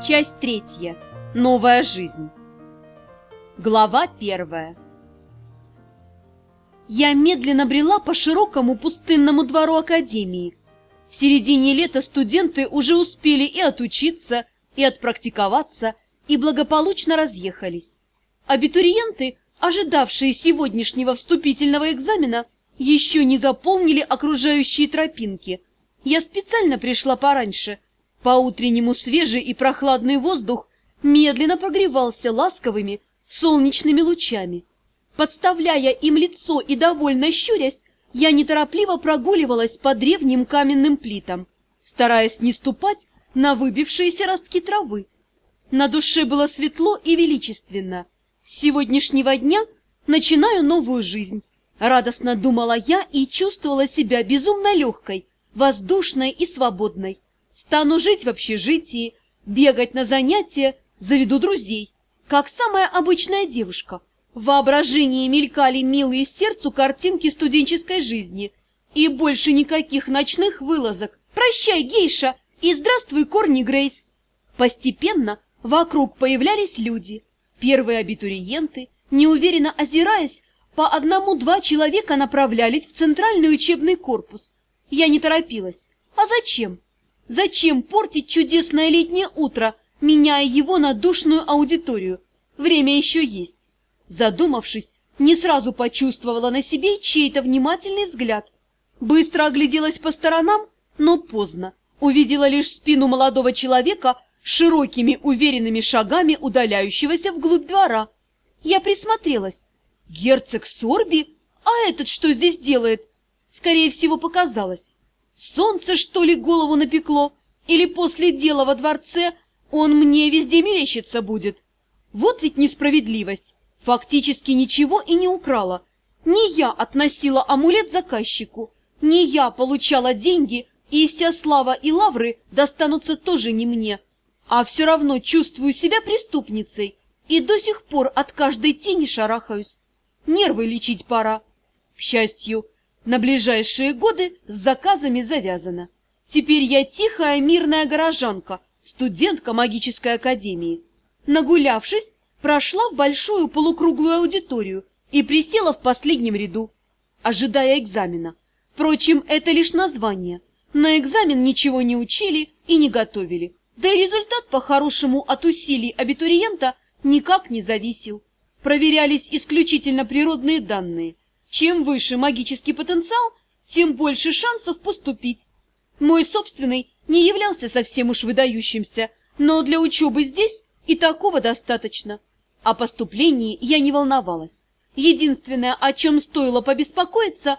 Часть третья. Новая жизнь. Глава первая. Я медленно брела по широкому пустынному двору академии. В середине лета студенты уже успели и отучиться, и отпрактиковаться, и благополучно разъехались. Абитуриенты, ожидавшие сегодняшнего вступительного экзамена, еще не заполнили окружающие тропинки. Я специально пришла пораньше – по-утреннему свежий и прохладный воздух медленно прогревался ласковыми солнечными лучами. Подставляя им лицо и довольно щурясь, я неторопливо прогуливалась по древним каменным плитам, стараясь не ступать на выбившиеся ростки травы. На душе было светло и величественно. С сегодняшнего дня начинаю новую жизнь. Радостно думала я и чувствовала себя безумно легкой, воздушной и свободной. Стану жить в общежитии, бегать на занятия, заведу друзей, как самая обычная девушка. В воображении мелькали милые сердцу картинки студенческой жизни. И больше никаких ночных вылазок. Прощай, гейша, и здравствуй, Корни Грейс. Постепенно вокруг появлялись люди. Первые абитуриенты, неуверенно озираясь, по одному-два человека направлялись в центральный учебный корпус. Я не торопилась. А зачем? Зачем портить чудесное летнее утро, меняя его на душную аудиторию? Время еще есть. Задумавшись, не сразу почувствовала на себе чей-то внимательный взгляд. Быстро огляделась по сторонам, но поздно. Увидела лишь спину молодого человека широкими уверенными шагами удаляющегося вглубь двора. Я присмотрелась. Герцог Сорби? А этот что здесь делает? Скорее всего, показалось. Солнце, что ли, голову напекло? Или после дела во дворце он мне везде мерещиться будет? Вот ведь несправедливость. Фактически ничего и не украла. Не я относила амулет заказчику, не я получала деньги, и вся слава и лавры достанутся тоже не мне. А все равно чувствую себя преступницей и до сих пор от каждой тени шарахаюсь. Нервы лечить пора. К счастью, на ближайшие годы с заказами завязано. Теперь я тихая мирная горожанка, студентка магической академии. Нагулявшись, прошла в большую полукруглую аудиторию и присела в последнем ряду, ожидая экзамена. Впрочем, это лишь название. На экзамен ничего не учили и не готовили. Да и результат по-хорошему от усилий абитуриента никак не зависел. Проверялись исключительно природные данные – чем выше магический потенциал, тем больше шансов поступить. Мой собственный не являлся совсем уж выдающимся, но для учебы здесь и такого достаточно. О поступлении я не волновалась. Единственное, о чем стоило побеспокоиться,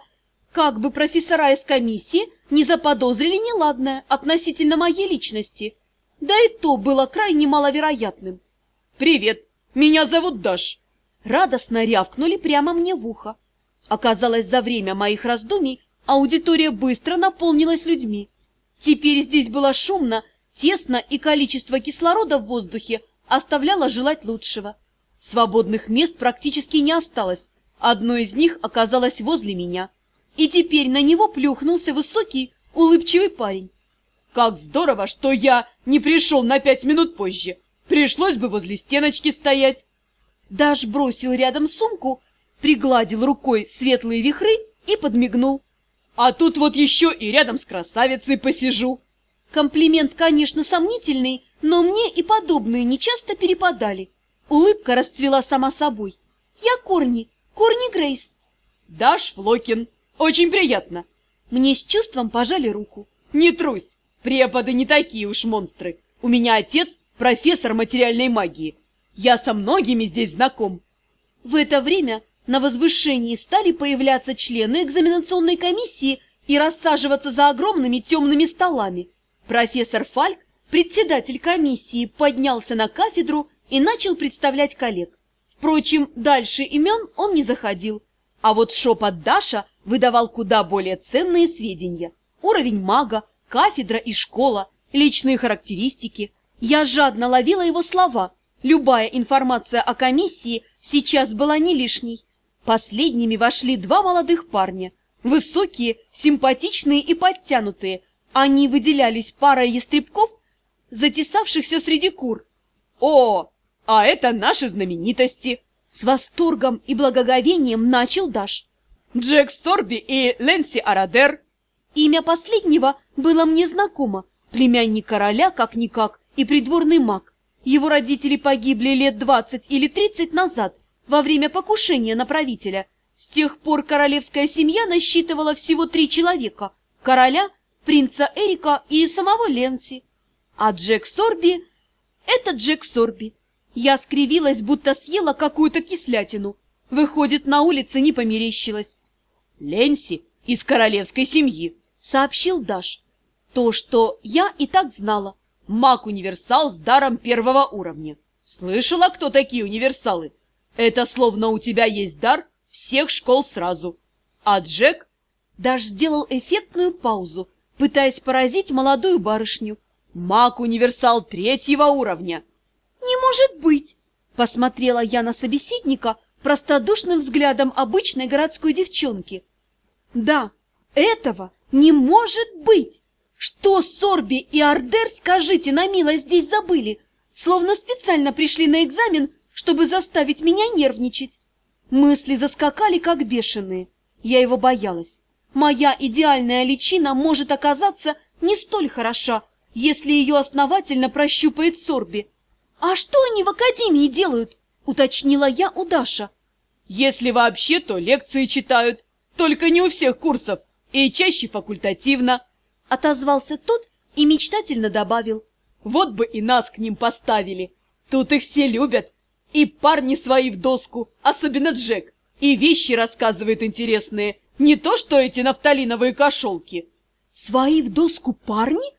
как бы профессора из комиссии не заподозрили неладное относительно моей личности. Да и то было крайне маловероятным. «Привет, меня зовут Даш!» Радостно рявкнули прямо мне в ухо. Оказалось, за время моих раздумий аудитория быстро наполнилась людьми. Теперь здесь было шумно, тесно и количество кислорода в воздухе оставляло желать лучшего. Свободных мест практически не осталось. Одно из них оказалось возле меня. И теперь на него плюхнулся высокий, улыбчивый парень. Как здорово, что я не пришел на пять минут позже. Пришлось бы возле стеночки стоять. Даш бросил рядом сумку, пригладил рукой светлые вихры и подмигнул. А тут вот еще и рядом с красавицей посижу. Комплимент, конечно, сомнительный, но мне и подобные нечасто перепадали. Улыбка расцвела сама собой. Я Корни, Корни Грейс. Даш Флокин. Очень приятно. Мне с чувством пожали руку. Не трусь, преподы не такие уж монстры. У меня отец профессор материальной магии. Я со многими здесь знаком. В это время на возвышении стали появляться члены экзаменационной комиссии и рассаживаться за огромными темными столами. Профессор Фальк, председатель комиссии, поднялся на кафедру и начал представлять коллег. Впрочем, дальше имен он не заходил. А вот шепот Даша выдавал куда более ценные сведения. Уровень мага, кафедра и школа, личные характеристики. Я жадно ловила его слова. Любая информация о комиссии сейчас была не лишней. Последними вошли два молодых парня. Высокие, симпатичные и подтянутые. Они выделялись парой ястребков, затесавшихся среди кур. «О, а это наши знаменитости!» С восторгом и благоговением начал Даш. «Джек Сорби и Лэнси Арадер». Имя последнего было мне знакомо. Племянник короля, как-никак, и придворный маг. Его родители погибли лет двадцать или тридцать назад, во время покушения на правителя. С тех пор королевская семья насчитывала всего три человека – короля, принца Эрика и самого Ленси. А Джек Сорби – это Джек Сорби. Я скривилась, будто съела какую-то кислятину. Выходит, на улице не померещилась. Ленси из королевской семьи, сообщил Даш. То, что я и так знала. Маг-универсал с даром первого уровня. Слышала, кто такие универсалы? Это словно у тебя есть дар всех школ сразу. А Джек... Даш сделал эффектную паузу, пытаясь поразить молодую барышню. Маг-универсал третьего уровня. «Не может быть!» Посмотрела я на собеседника простодушным взглядом обычной городской девчонки. «Да, этого не может быть! Что Сорби и Ардер, скажите, на милость здесь забыли? Словно специально пришли на экзамен, чтобы заставить меня нервничать. Мысли заскакали, как бешеные. Я его боялась. Моя идеальная личина может оказаться не столь хороша, если ее основательно прощупает Сорби. «А что они в академии делают?» – уточнила я у Даша. «Если вообще, то лекции читают. Только не у всех курсов и чаще факультативно», – отозвался тот и мечтательно добавил. «Вот бы и нас к ним поставили. Тут их все любят. И парни свои в доску, особенно Джек. И вещи рассказывает интересные. Не то, что эти нафталиновые кошелки». «Свои в доску парни?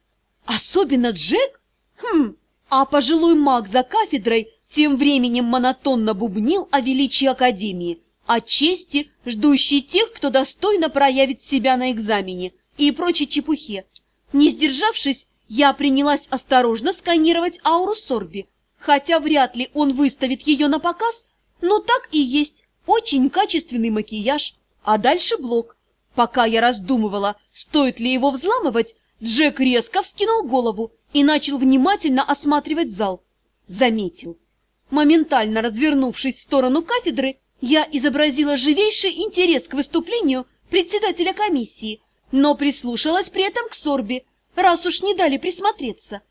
Особенно Джек? Хм, а пожилой маг за кафедрой тем временем монотонно бубнил о величии Академии, о чести, ждущей тех, кто достойно проявит себя на экзамене и прочей чепухе. Не сдержавшись, я принялась осторожно сканировать ауру Сорби, хотя вряд ли он выставит ее на показ, но так и есть, очень качественный макияж, а дальше блок. Пока я раздумывала, стоит ли его взламывать, Джек резко вскинул голову и начал внимательно осматривать зал. Заметил. Моментально развернувшись в сторону кафедры, я изобразила живейший интерес к выступлению председателя комиссии, но прислушалась при этом к Сорби, раз уж не дали присмотреться.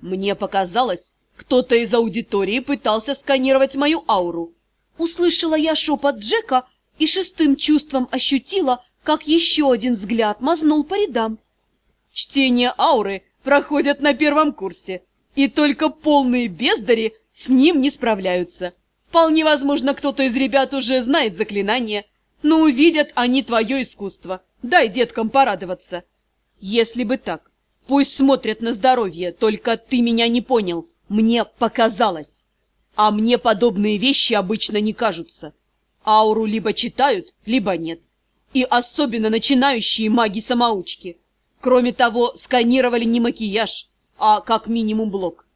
Мне показалось, кто-то из аудитории пытался сканировать мою ауру. Услышала я шепот Джека и шестым чувством ощутила, как еще один взгляд мазнул по рядам. Чтение ауры проходят на первом курсе, и только полные бездари с ним не справляются. Вполне возможно, кто-то из ребят уже знает заклинание, но увидят они твое искусство. Дай деткам порадоваться. Если бы так, пусть смотрят на здоровье, только ты меня не понял. Мне показалось. А мне подобные вещи обычно не кажутся. Ауру либо читают, либо нет. И особенно начинающие маги-самоучки – Кроме того, сканировали не макияж, а как минимум блок.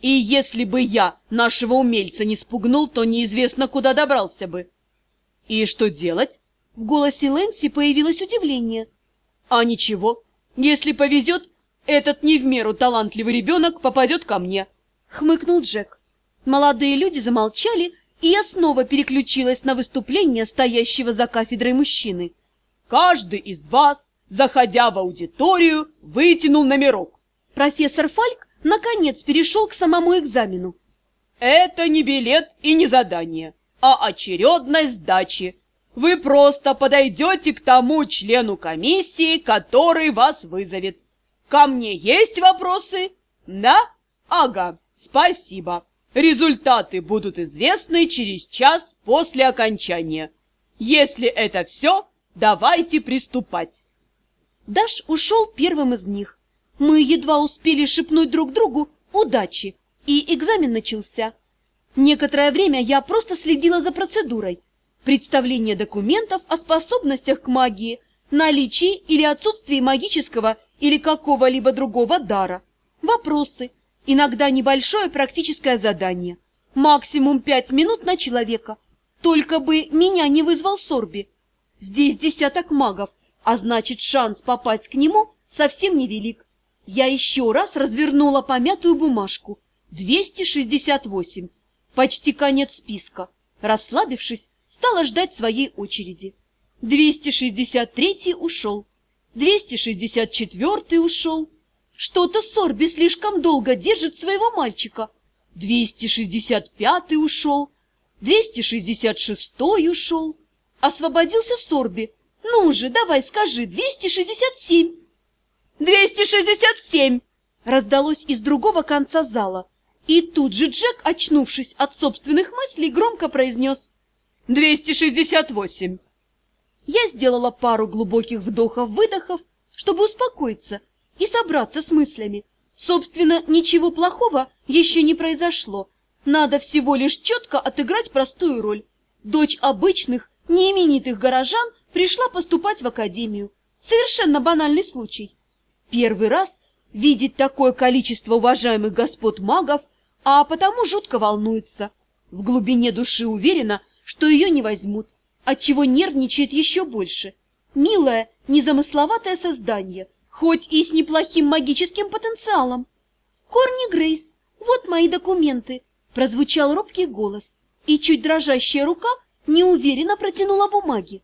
И если бы я нашего умельца не спугнул, то неизвестно, куда добрался бы. И что делать? В голосе Лэнси появилось удивление. А ничего, если повезет, этот не в меру талантливый ребенок попадет ко мне. Хмыкнул Джек. Молодые люди замолчали, и я снова переключилась на выступление стоящего за кафедрой мужчины. Каждый из вас заходя в аудиторию, вытянул номерок. Профессор Фальк наконец перешел к самому экзамену. Это не билет и не задание, а очередность сдачи. Вы просто подойдете к тому члену комиссии, который вас вызовет. Ко мне есть вопросы? Да? Ага, спасибо. Результаты будут известны через час после окончания. Если это все, давайте приступать. Даш ушел первым из них. Мы едва успели шепнуть друг другу «удачи», и экзамен начался. Некоторое время я просто следила за процедурой. Представление документов о способностях к магии, наличии или отсутствии магического или какого-либо другого дара, вопросы, иногда небольшое практическое задание, максимум пять минут на человека. Только бы меня не вызвал Сорби. Здесь десяток магов, а значит, шанс попасть к нему совсем невелик. Я еще раз развернула помятую бумажку. 268. Почти конец списка. Расслабившись, стала ждать своей очереди. 263 ушел. 264 ушел. Что-то Сорби слишком долго держит своего мальчика. 265 ушел. 266 ушел. Освободился Сорби. Ну же, давай скажи, 267. 267! Раздалось из другого конца зала. И тут же Джек, очнувшись от собственных мыслей, громко произнес 268. Я сделала пару глубоких вдохов-выдохов, чтобы успокоиться и собраться с мыслями. Собственно, ничего плохого еще не произошло. Надо всего лишь четко отыграть простую роль. Дочь обычных, неименитых горожан пришла поступать в академию. Совершенно банальный случай. Первый раз видеть такое количество уважаемых господ магов, а потому жутко волнуется. В глубине души уверена, что ее не возьмут, отчего нервничает еще больше. Милое, незамысловатое создание, хоть и с неплохим магическим потенциалом. «Корни Грейс, вот мои документы!» Прозвучал робкий голос, и чуть дрожащая рука неуверенно протянула бумаги.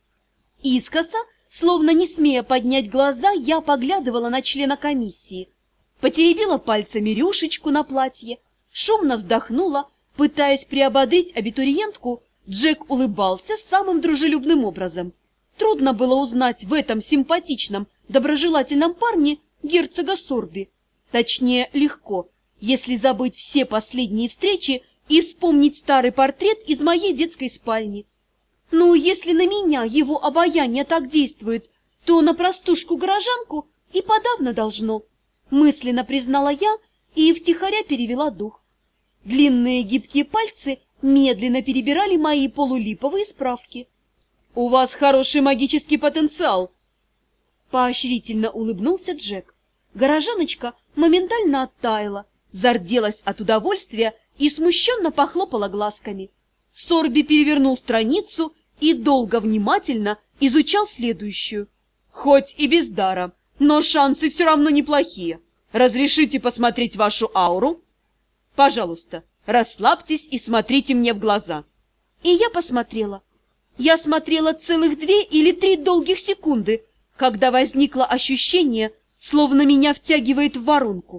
Искоса, словно не смея поднять глаза, я поглядывала на члена комиссии. Потеребила пальцами рюшечку на платье, шумно вздохнула, пытаясь приободрить абитуриентку, Джек улыбался самым дружелюбным образом. Трудно было узнать в этом симпатичном, доброжелательном парне герцога Сорби. Точнее, легко, если забыть все последние встречи и вспомнить старый портрет из моей детской спальни. Ну, если на меня его обаяние так действует, то на простушку-горожанку и подавно должно. Мысленно признала я и втихаря перевела дух. Длинные гибкие пальцы медленно перебирали мои полулиповые справки. «У вас хороший магический потенциал!» Поощрительно улыбнулся Джек. Горожаночка моментально оттаяла, зарделась от удовольствия и смущенно похлопала глазками. Сорби перевернул страницу и долго внимательно изучал следующую. «Хоть и без дара, но шансы все равно неплохие. Разрешите посмотреть вашу ауру?» «Пожалуйста, расслабьтесь и смотрите мне в глаза». И я посмотрела. Я смотрела целых две или три долгих секунды, когда возникло ощущение, словно меня втягивает в воронку.